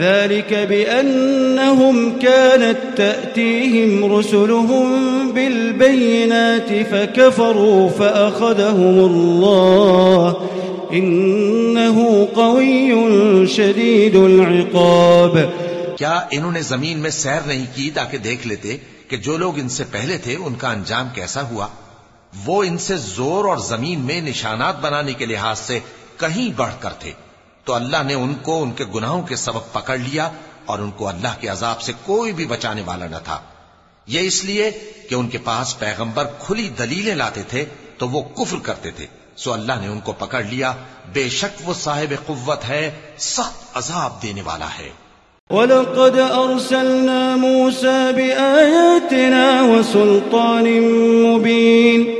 ذلك بأنهم كانت تأتيهم رسلهم بالبينات فكفروا فأخذهم الله إنه قوي شديد العقاب. کیا انہوں نے زمین میں سیر نہیں کی تاکہ دیکھ لیتے کہ جو لوگ ان سے پہلے تھے ان کا انجام کیسا ہوا؟ وہ ان سے زور اور زمین میں نشانات بنانے کے لحاظ سے کہیں بڑھ کر تھے۔ تو اللہ نے ان کو ان کے گناہوں کے سبب پکڑ لیا اور ان کو اللہ کے عذاب سے کوئی بھی بچانے والا نہ تھا۔ یہ اس لیے کہ ان کے پاس پیغمبر کھلی دلیلیں لاتے تھے تو وہ کفر کرتے تھے۔ سو اللہ نے ان کو پکڑ لیا۔ بے شک وہ صاحب قوت ہے، سخت عذاب دینے والا ہے۔ ولقد أرسلنا موسى بآياتنا وسلطان مبين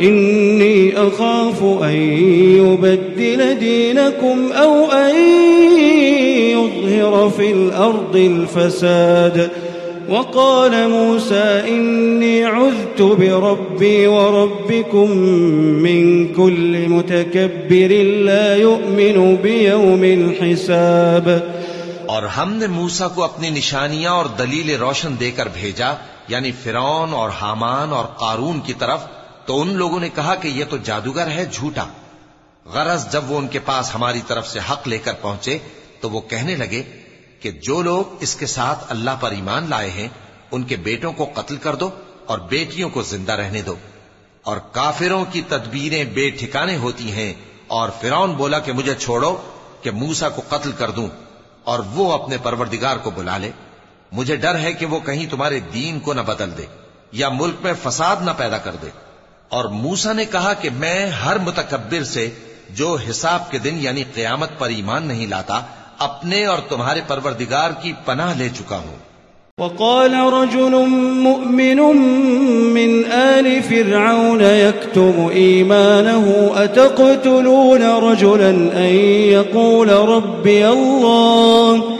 إني أخاف أن يبدل دينكم أو أن يظهر في الأرض الفساد. وقال موسى إني عذت بربي وربكم من كل متكبر لا يؤمن بيوم الحساب. اور ہم نے موسا کو اپنی نشانیاں اور دلیل روشن دے کر بھیجا یعنی فرون اور حامان اور قارون کی طرف تو ان لوگوں نے کہا کہ یہ تو جادوگر ہے جھوٹا۔ غرض جب وہ ان کے پاس ہماری طرف سے حق لے کر پہنچے تو وہ کہنے لگے کہ جو لوگ اس کے ساتھ اللہ پر ایمان لائے ہیں، ان کے بیٹوں کو قتل کر دو اور بیٹیوں کو زندہ رہنے دو۔ اور کافروں کی تدبیریں بے ٹھکانے ہوتی ہیں اور فرون بولا کہ مجھے چھوڑو کہ موسا کو قتل کر دوں اور وہ اپنے پروردگار کو بلا لے۔ مجھے ڈر ہے کہ وہ کہیں تمہارے دین کو نہ بدل دے یا ملک میں فساد نہ پیدا کر دے۔ اور موسا نے کہا کہ میں ہر متکبر سے جو حساب کے دن یعنی قیامت پر ایمان نہیں لاتا، اپنے اور تمہارے پروردگار کی پناہ لے چکا ہوں۔ وقال رجل مؤمن من آل فرعون يكتم إيمانه، أتقتلون رجلا أن يقول ربي الله؟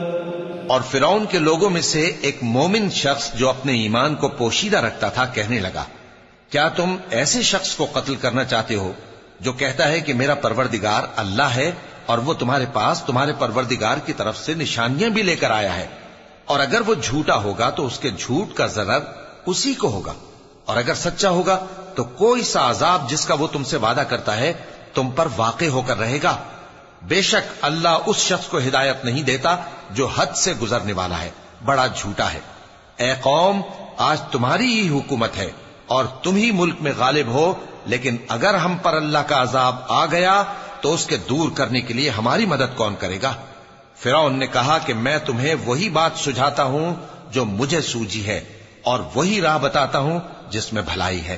اور فرعون کے لوگوں میں سے ایک مومن شخص جو اپنے ایمان کو پوشیدہ رکھتا تھا کہنے لگا، کیا تم ایسے شخص کو قتل کرنا چاہتے ہو جو کہتا ہے کہ میرا پروردگار اللہ ہے اور وہ تمہارے پاس تمہارے پروردگار کی طرف سے نشانیاں بھی لے کر آیا ہے؟ اور اگر وہ جھوٹا ہوگا تو اس کے جھوٹ کا ضرر اسی کو ہوگا، اور اگر سچا ہوگا تو کوئی سا عذاب جس کا وہ تم سے وعدہ کرتا ہے تم پر واقع ہو کر رہے گا۔ بے شک اللہ اس شخص کو ہدایت نہیں دیتا جو حد سے گزرنے والا ہے، بڑا جھوٹا ہے۔ اے قوم، آج تمہاری ہی حکومت ہے اور تم ہی ملک میں غالب ہو، لیکن اگر ہم پر اللہ کا عذاب آ گیا تو اس کے دور کرنے کے لیے ہماری مدد کون کرے گا؟ فرعون نے کہا کہ میں تمہیں وہی بات سجھاتا ہوں جو مجھے سوجی ہے اور وہی راہ بتاتا ہوں جس میں بھلائی ہے۔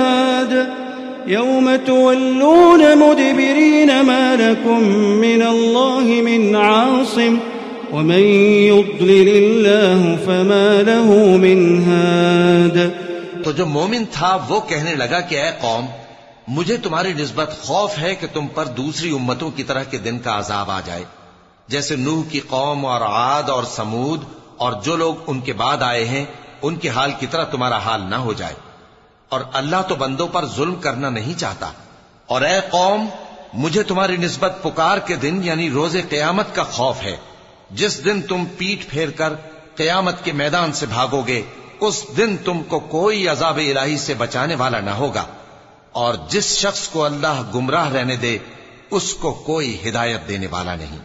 يوم تولون مدبرين ما لكم من الله من عاصم ومن يضلل الله فما له من هاد تو جو مومن تھا وہ کہنے لگا کہ اے قوم، مجھے تمہاری نسبت خوف ہے کہ تم پر دوسری امتوں کی طرح کے دن کا عذاب آ جائے۔ جیسے نوح کی قوم اور عاد اور سمود اور جو لوگ ان کے بعد آئے ہیں، ان کے حال کی طرح تمہارا حال نہ ہو جائے۔ اور اللہ تو بندوں پر ظلم کرنا نہیں چاہتا۔ اور اے قوم، مجھے تمہاری نسبت پکار کے دن یعنی روز قیامت کا خوف ہے۔ جس دن تم پیٹ پھیر کر قیامت کے میدان سے بھاگو گے، اس دن تم کو کوئی عذاب الہی سے بچانے والا نہ ہوگا۔ اور جس شخص کو اللہ گمراہ رہنے دے، اس کو کوئی ہدایت دینے والا نہیں۔